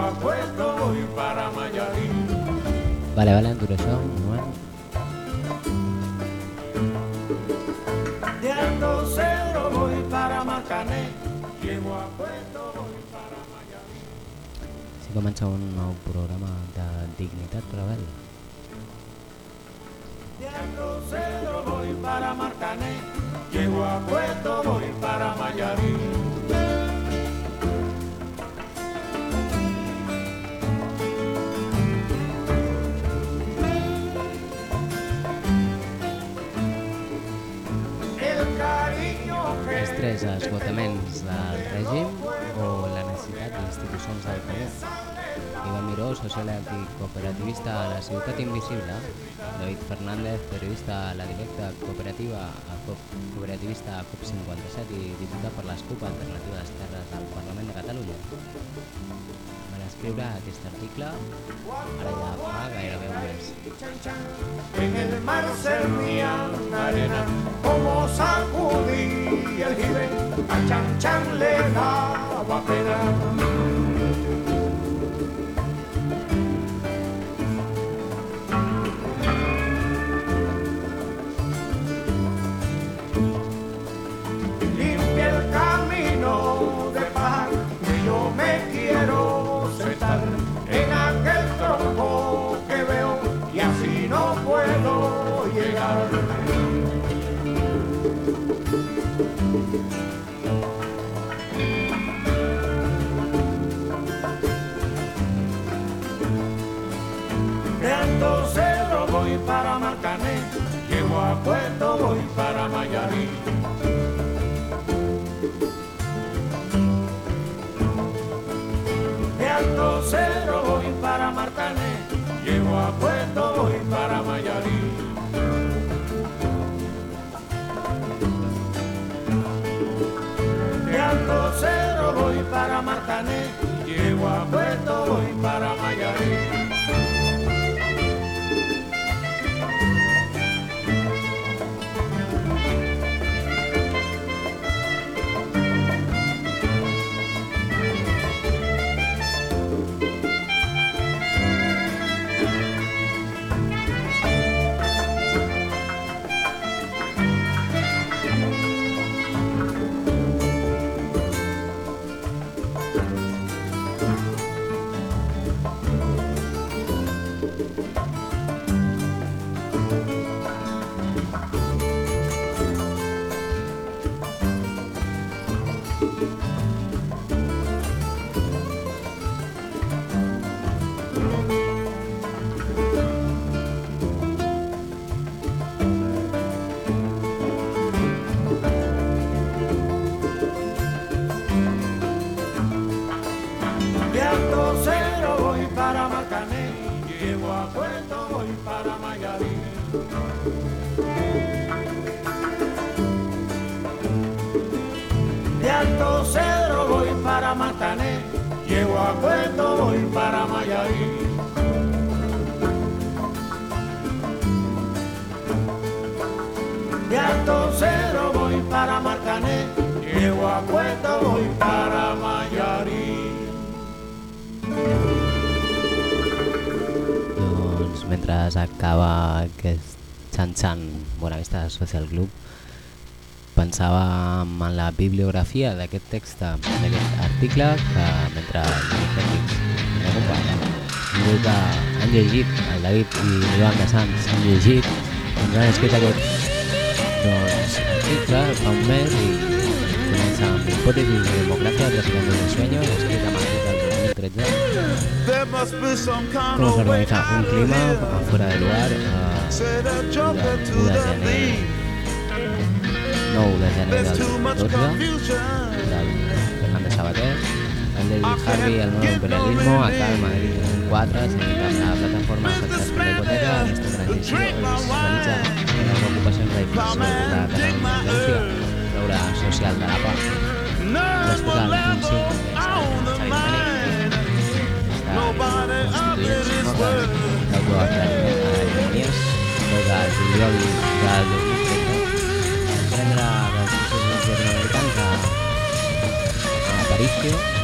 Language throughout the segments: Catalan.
a Puerto, voy para Mayarí. Vale, vale, un moment. De Alto Cedro voy para Marcané, llego a Puerto, voy para Mayarí. Si comença un nou programa de dignitat rebel. De Alto Cedro voy para Marcané, llego a Puerto, voy para Mayarí. Esgotaments del règim o la necessitat d'institucions del comú. Ivan Miró, sociòleg i cooperativista a la Ciutat Invisible. David Fernández, periodista a la directa cooperativa a COP, cooperativista a COP57 i diputat per les CUP Alternativa d'Esquerres al Parlament de Catalunya. Van escriure aquest article ara ja fa gairebé un mes. En el mar servían arena, como sacudí el jibe, a Chan Chan le daba pena. Puerto, voy para Mayarí. De Alto Cedro voy para Marcané, llego a Puerto, voy para Mayarí. Doncs mentre acaba aquest xan-xan Buenavista Social Club pensava en la bibliografia d'aquest text, d'aquest article, que mentre Fèlix, el meu company, em diu que han llegit, el David i l'Ivan de Sants han llegit, doncs han escrit aquest doncs, article fa un mes i comença amb hipòtesi de democràcia, president de sueños, escrit a Madrid del 2013, There must be some kind cómo se of way organiza un clima fuera de lugar, eh, Say the joker to Una the gener- thief. 9 de gener There's del too much 12 confusion. del Fernández Sabater el de Harvey, el nuevo imperialismo acá en Madrid en 4 sindicat la plataforma afectats per la hipoteca aquesta transició es visualitza en les ocupacions d'edificis de Catalunya tendència veure social de la pau None Després will del ever 25 de own the Xavi mind. Nobody out there constituents is no, worth d'autoaclariment a l'economia de juliol del 2013 prendre dels processos nord-americans a, a Aparicio,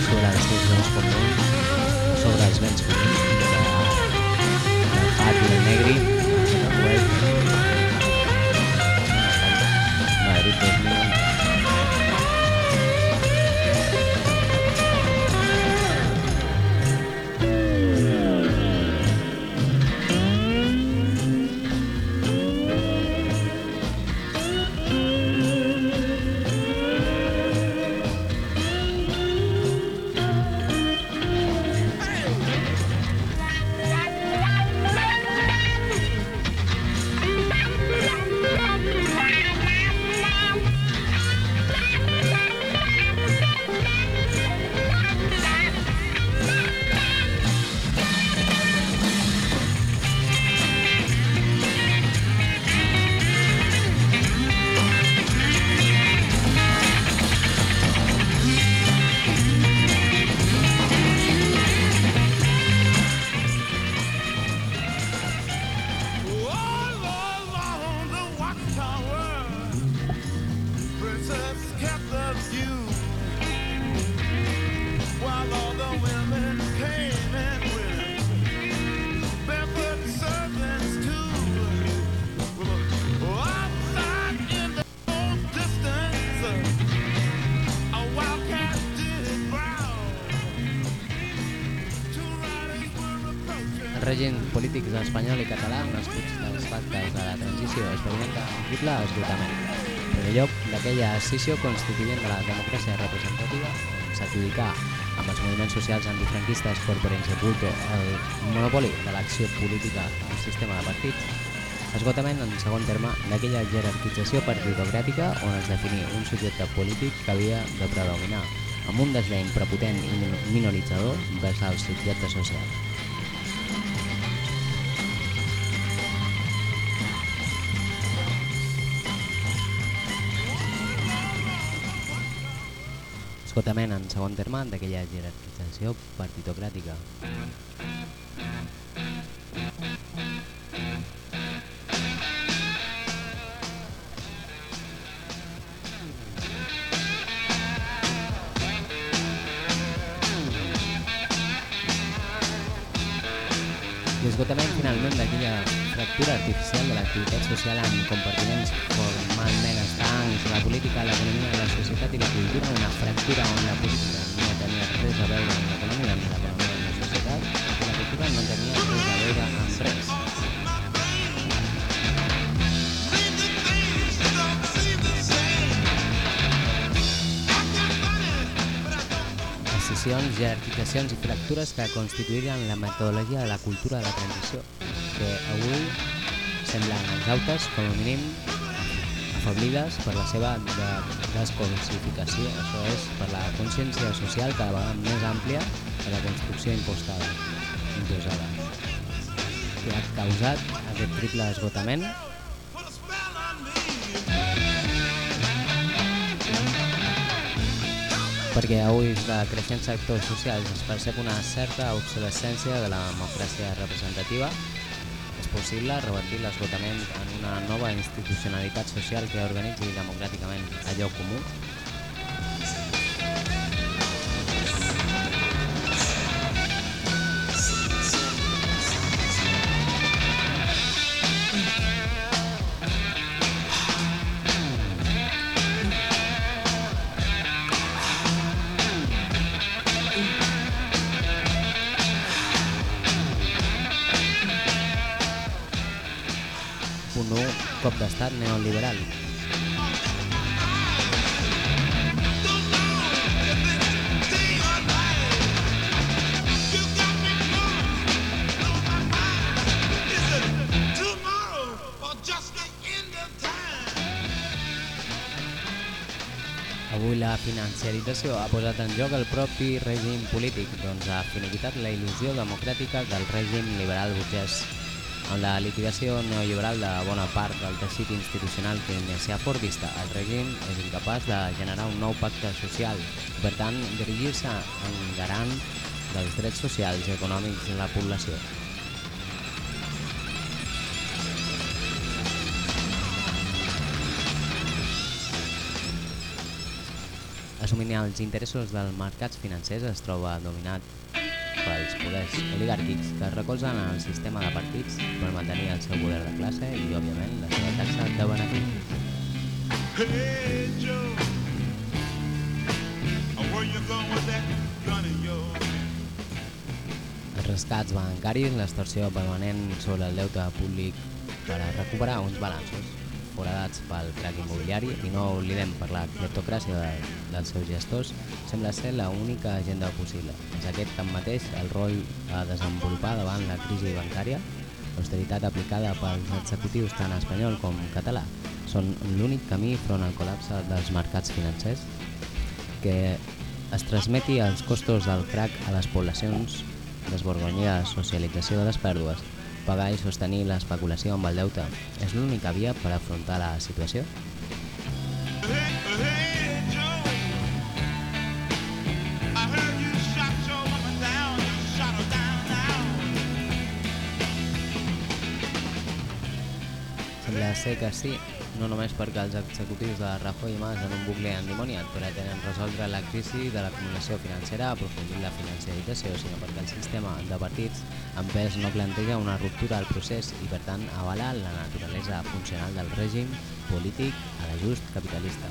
sobre els seus béns comuns, sobre els béns comuns, de, del Fat i del Negri, web, espanyol i català, nascuts dels pactes de la transició, experimenta un triple esgotament. En lloc, d'aquella escissió constituent de la democràcia representativa, on s'adjudicà amb els moviments socials antifranquistes corporens de culto el monopoli de l'acció política al sistema de partits, esgotament, en segon terme, d'aquella jerarquització partidocràtica on es definí un subjecte polític que havia de predominar amb un desdeny prepotent i min- minoritzador vers el subjecte social. Esgotament, en segon terme, d'aquella jerarquització partitocràtica. I esgotament, finalment, d'aquella fractura artificial de l'activitat social en compartiments formalment estancs, la política, l'economia, la societat i la cultura, una fractura on la política no tenia res a veure amb l'economia ni l'economia amb la societat, i la cultura no tenia res a veure amb res. Escissions, jerarquitzacions i fractures que constituïren la metodologia de la cultura de la transició, que avui semblen exautes, com a mínim afeblides per la seva de això és, per la consciència social cada vegada més àmplia de la construcció impostada, imposada, que ha causat aquest triple esgotament. Perquè avui de creixents sectors socials es percep una certa obsolescència de la democràcia representativa, possible revertir l'esgotament en una nova institucionalitat social que organitzi democràticament allò comú? Neoliberal. Time. la financiarització ha posat en joc el propi règim polític, doncs ha finiquitat la il·lusió democràtica del règim liberal burgès. Amb la liquidació neoliberal de bona part del teixit institucional keynesià fordista, el règim és incapaç de generar un nou pacte social per tant, dirigir-se en garant dels drets socials i econòmics de la població. Assumint els interessos dels mercats financers es troba dominat pels poders oligàrquics que es recolzen en el sistema de partits per mantenir el seu poder de classe i, òbviament, la seva taxa de beneficis. Hey? Els rescats bancaris, l'extorsió permanent sobre el deute públic per a recuperar uns balanços foradats pel crac immobiliari i no oblidem per la cleptocràcia de, dels seus gestors, sembla ser l'única agenda possible. És aquest, tanmateix, el rol a desenvolupar davant la crisi bancària, l'austeritat aplicada pels executius tant espanyol com català, són l'únic camí front al col·lapse dels mercats financers que es transmeti els costos del crac a les poblacions, desborgonyida socialització de les pèrdues, pagar i sostenir l'especulació amb el deute és l'única via per afrontar la situació? Sembla ser que sí, no només perquè els executius de Rajoy i Mas en un bucle endimoniat pretenen resoldre la crisi de l'acumulació financera aprofundint la financiarització, sinó perquè el sistema de partits en pes no planteja una ruptura al procés i per tant avala la naturalesa funcional del règim polític a l'ajust capitalista.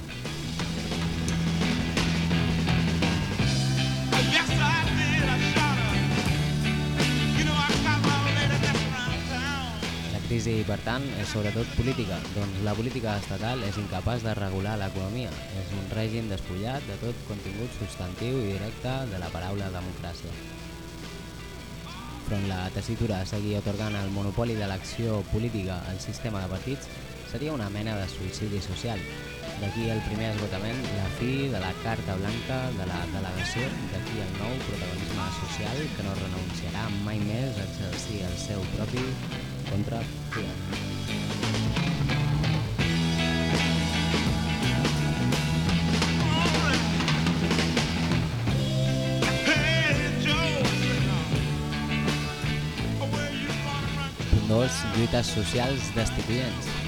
Crisi, per tant, és sobretot política, doncs la política estatal és incapaç de regular l'economia. És un règim despullat de tot contingut substantiu i directe de la paraula democràcia. Front la tessitura a seguir otorgant el monopoli de l'acció política al sistema de partits seria una mena de suïcidi social. D'aquí el primer esgotament, la fi de la carta blanca de la delegació, d'aquí el nou protagonisme social que no renunciarà mai més a exercir el seu propi contra Fiat. Hey Joe, where you gonna run to? Punt 2. Lluites socials destituents.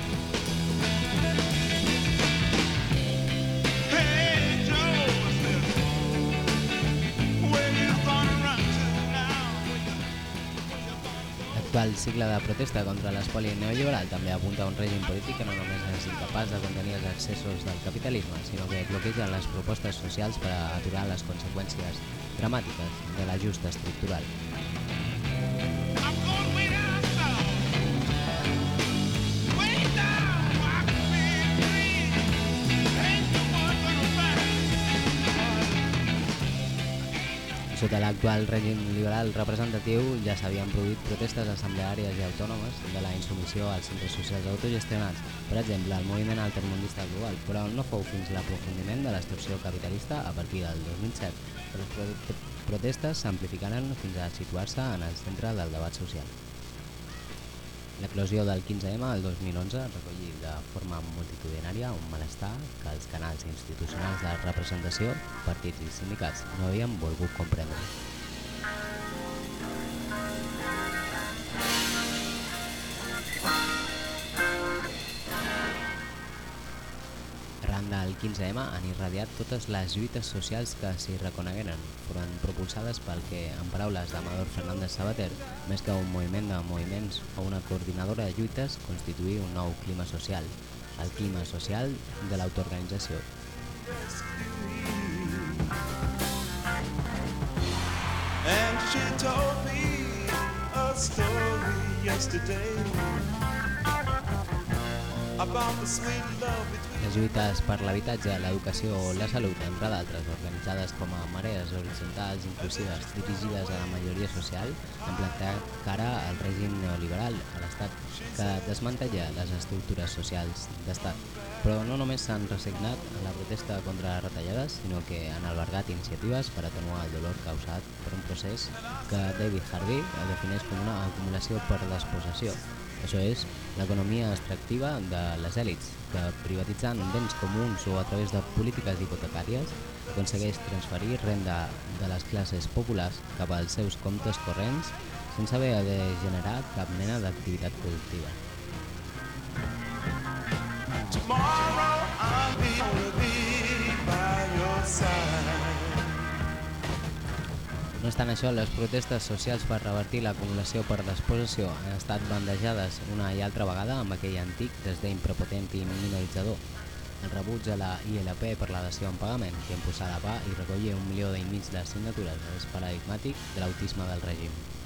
L'actual cicle de protesta contra l'espoli neoliberal també apunta a un règim polític que no només és incapaç de contenir els excessos del capitalisme, sinó que bloqueja les propostes socials per aturar les conseqüències dramàtiques de l'ajust estructural. Sota l'actual règim liberal representatiu ja s'havien produït protestes assembleàries i autònomes de la insumissió als centres socials autogestionats, per exemple, el moviment altermundista global, però no fou fins l'aprofundiment de l'extorsió capitalista a partir del 2007, que les pro- protestes s'amplificaren fins a situar-se en el centre del debat social. L'eclosió del 15M del 2011 recollí de forma multitudinària un malestar que els canals institucionals de representació, partits i sindicats no havien volgut comprendre. Del 15M han irradiat totes les lluites socials que s'hi reconegueren. Foren propulsades pel que, en paraules d'Amador Fernández Sabater, més que un moviment de moviments o una coordinadora de lluites, constituir un nou clima social, el clima social de l'autoorganització. And she told me a story yesterday Les lluites per l'habitatge, l'educació o la salut, entre d'altres, organitzades com a marees horitzontals inclusives dirigides a la majoria social, han plantat cara al règim neoliberal a l'Estat que desmantella les estructures socials d'Estat. Però no només s'han resignat a la protesta contra les retallades, sinó que han albergat iniciatives per atenuar el dolor causat per un procés que David Harvey defineix com una acumulació per despossessió. Això és l'economia extractiva de les èlits, que privatitzant béns comuns o a través de polítiques hipotecàries aconsegueix transferir renda de les classes populars cap als seus comptes corrents sense haver de generar cap mena d'activitat productiva. Tomorrow No obstant això, les protestes socials per revertir l'acumulació per despossessió han estat bandejades una i altra vegada amb aquell antic desdeny prepotent i minoritzador. El rebuig a la ILP per la dació en pagament, que la PA i recollia un milió i mig de signatures, és paradigmàtic de l'autisme del règim.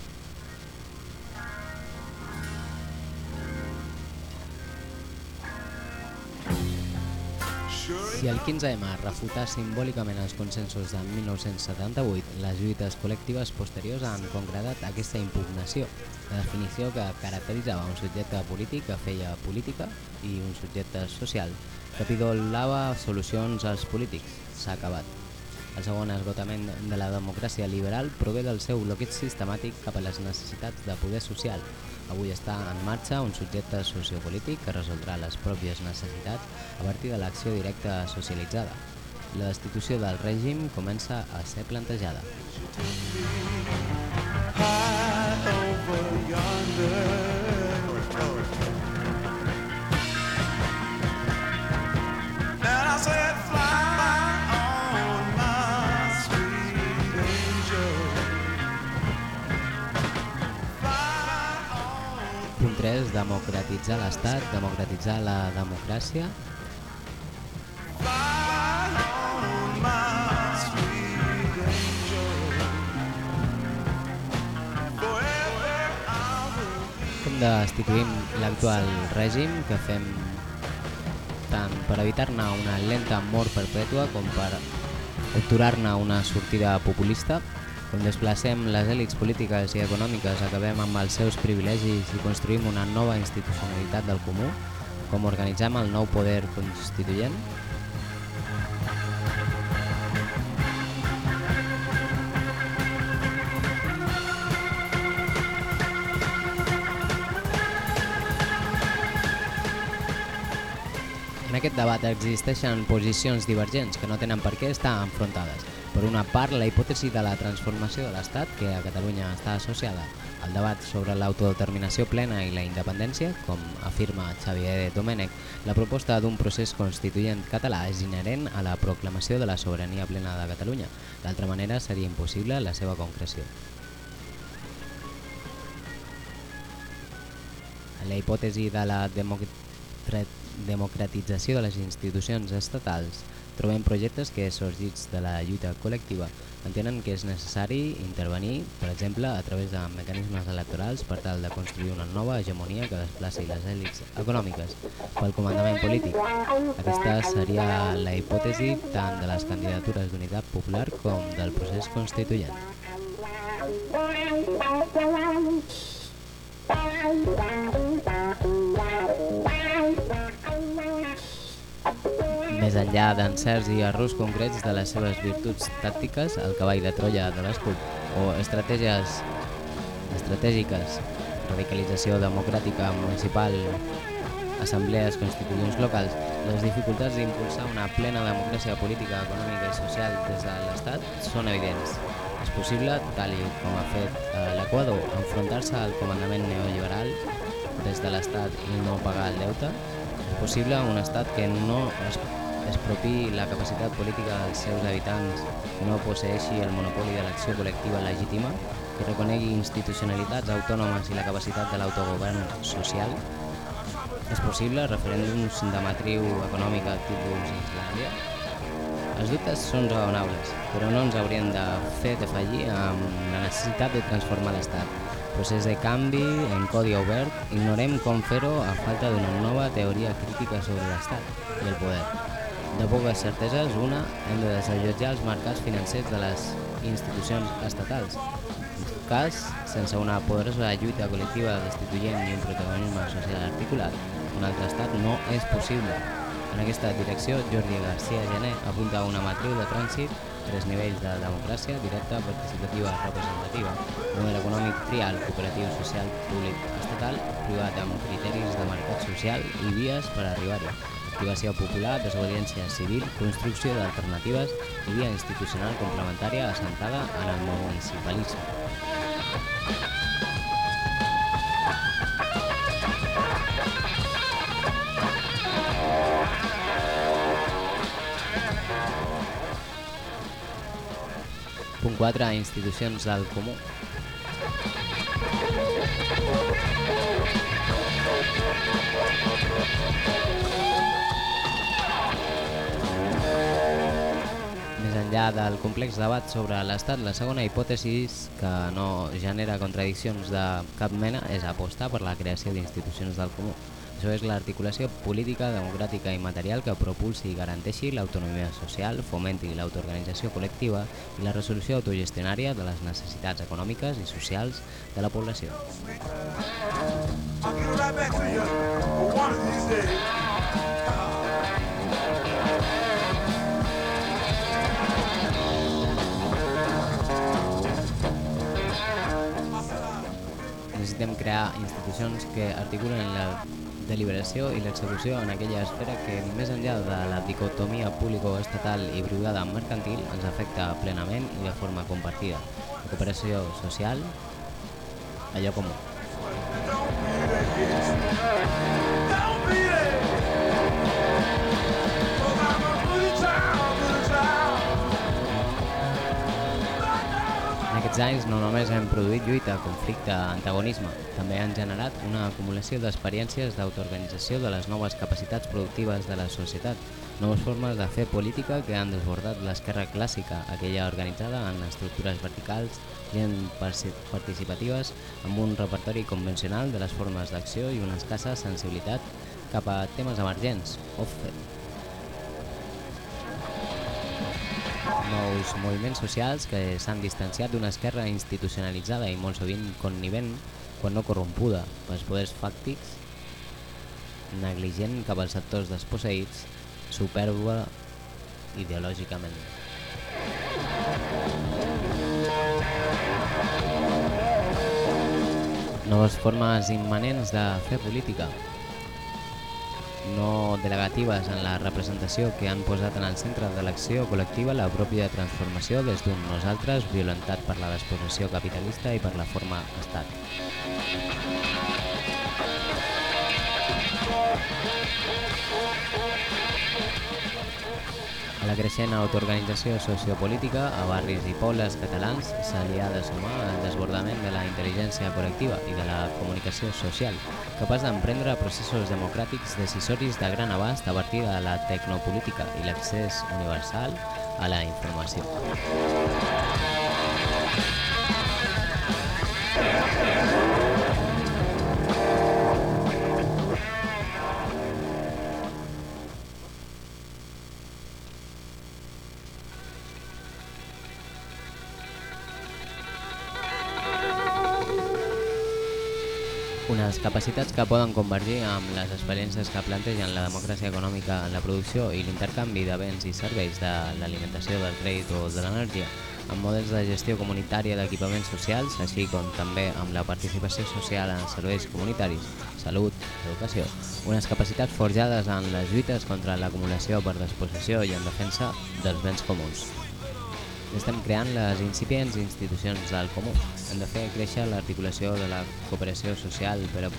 El 15M refutà simbòlicament els consensos de 1978, les lluites col·lectives posteriors han concretat aquesta impugnació, la definició que caracteritzava un subjecte polític que feia política i un subjecte social que pidolava solucions als polítics. S'ha acabat. El segon esgotament de la democràcia liberal prové del seu bloqueig sistemàtic cap a les necessitats de poder social. Avui està en marxa un subjecte sociopolític que resoldrà les pròpies necessitats a partir de l'acció directa socialitzada. La destitució del règim comença a ser plantejada. Over yonder. Democratitzar l'Estat, democratitzar la democràcia. Com destituïm l'actual règim que fem tant per evitar-ne una lenta mort perpètua com per obturar-ne una sortida populista, com desplacem les èlits polítiques i econòmiques, acabem amb els seus privilegis i construïm una nova institucionalitat del comú, com organitzem el nou poder constituent, En aquest debat existeixen posicions divergents que no tenen per què estar enfrontades. Per una part, la hipòtesi de la transformació de l'Estat, que a Catalunya està associada al debat sobre l'autodeterminació plena i la independència, com afirma Xavier Domènech, la proposta d'un procés constituent català és inherent a la proclamació de la sobirania plena de Catalunya. D'altra manera, seria impossible la seva concreció. La hipòtesi de la democra- democratització de les institucions estatals, trobem projectes que, sorgits de la lluita col·lectiva, entenen que és necessari intervenir, per exemple, a través de mecanismes electorals per tal de construir una nova hegemonia que desplaci les èlits econòmiques pel comandament polític. Aquesta seria la hipòtesi tant de les candidatures d'unitat popular com del procés constituent. Més enllà d'encerts i errors concrets de les seves virtuts tàctiques, el cavall de Troia de l'escut, o estratègies estratègiques, radicalització democràtica municipal, assemblees constituents locals, les dificultats d'impulsar una plena democràcia política, econòmica i social des de l'Estat són evidents. És possible, tal i com ha fet eh, l'Equador, enfrontar-se al comandament neoliberal des de l'Estat i no pagar el deute? És possible un estat que no es expropi la capacitat política dels seus habitants, que no posseixi el monopoli de l'acció col·lectiva legítima, que reconegui institucionalitats autònomes i la capacitat de l'autogovern social? És possible referèndums de matriu econòmica tipus Islàndia? Els dubtes són raonables, però no ens haurien de fer defallir amb la necessitat de transformar l'Estat. Procés de canvi en codi obert, ignorem com fer-ho a falta d'una nova teoria crítica sobre l'Estat i el poder. De poques certeses, una, hem de desallotjar els mercats financers de les institucions estatals. cas, sense una poderosa lluita col·lectiva destituent i un protagonisme social articulat, un altre estat no és possible. En aquesta direcció, Jordi García Gené apunta a una matriu de trànsit, tres nivells de democràcia, directa, participativa, representativa, model econòmic trial, cooperatiu, social, públic, estatal, privat amb criteris de mercat social i vies per arribar-hi. Activació popular, desobediència civil, construcció d'alternatives i via institucional complementària assentada en el municipalisme. Punt 4. Institucions del comú. Enllà del complex debat sobre l'Estat, la segona hipòtesi que no genera contradiccions de cap mena és apostar per la creació d'institucions del comú. Això és l'articulació política, democràtica i material que propulsi i garanteixi l'autonomia social, fomenti l'autoorganització col·lectiva i la resolució autogestionària de les necessitats econòmiques i socials de la població. Necessitem crear institucions que articulen la deliberació i l'execució en aquella esfera que, més enllà de la dicotomia público-estatal i brigada mercantil, ens afecta plenament i de forma compartida. La cooperació social, allò comú. Aquests anys no només hem produït lluita, conflicte, antagonisme, també han generat una acumulació d'experiències d'autoorganització de les noves capacitats productives de la societat, noves formes de fer política que han desbordat l'esquerra clàssica, aquella organitzada en estructures verticals, gent participatives, amb un repertori convencional de les formes d'acció i una escassa sensibilitat cap a temes emergents, offset. Nous moviments socials que s'han distanciat d'una esquerra institucionalitzada i molt sovint connivent, quan no corrompuda, pels poders fàctics, negligent cap als sectors desposseïts, superba ideològicament. Noves formes immanents de fer política, no delegatives en la representació que han posat en el centre de l'acció col·lectiva la pròpia transformació des d'un nosaltres violentat per la despossessió capitalista i per la forma estat. La creixent autoorganització sociopolítica a barris i pobles catalans se li ha de sumar el desbordament de la intel·ligència col·lectiva i de la comunicació social, capaç d'emprendre processos democràtics decisoris de gran abast a partir de la tecnopolítica i l'accés universal a la informació. Unes capacitats que poden convergir amb les experiències que plantegen la democràcia econòmica en la producció i l'intercanvi de béns i serveis de l'alimentació, del crèdit o de l'energia, amb models de gestió comunitària d'equipaments socials, així com també amb la participació social en serveis comunitaris, salut, educació, unes capacitats forjades en les lluites contra l'acumulació per despossessió i en defensa dels béns comuns. Estem creant les incipients institucions del comú. Hem de fer créixer l'articulació de la cooperació social per a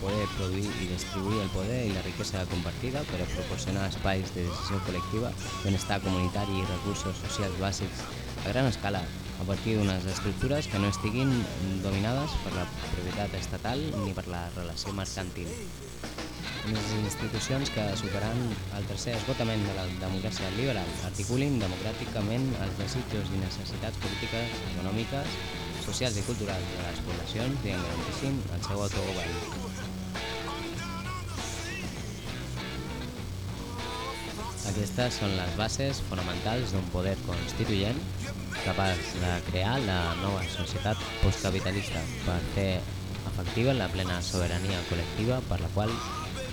poder produir i distribuir el poder i la riquesa compartida, per a proporcionar espais de decisió col·lectiva, benestar comunitari i recursos socials bàsics a gran escala, a partir d'unes estructures que no estiguin dominades per la propietat estatal ni per la relació mercantil unes institucions que superaran el tercer esgotament de la democràcia liberal articulin democràticament els desitjos i necessitats polítiques, econòmiques, socials i culturals de les poblacions i en garantissin el seu autogovern. Aquestes són les bases fonamentals d'un poder constituent capaç de crear la nova societat postcapitalista per fer efectiva la plena sobirania col·lectiva per la qual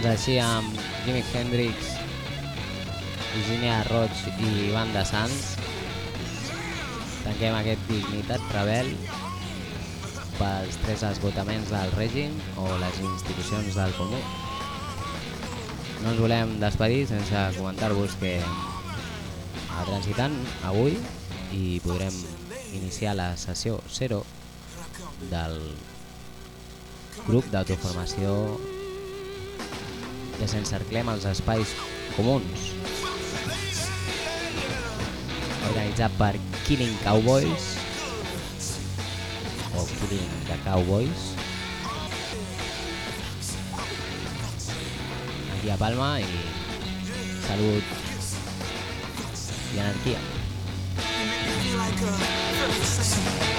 Doncs així amb Jimi Hendrix, Virginia Roig i Banda Sants tanquem aquest Dignitat Rebel pels tres esgotaments del règim o les institucions del comú. No ens volem despedir sense comentar-vos que a Transitant avui i podrem iniciar la sessió 0 del grup d'autoformació desencerclem els espais comuns. Organitzat per Killing Cowboys. O Killing the Cowboys. Aquí a Palma i salut i anarquia. like a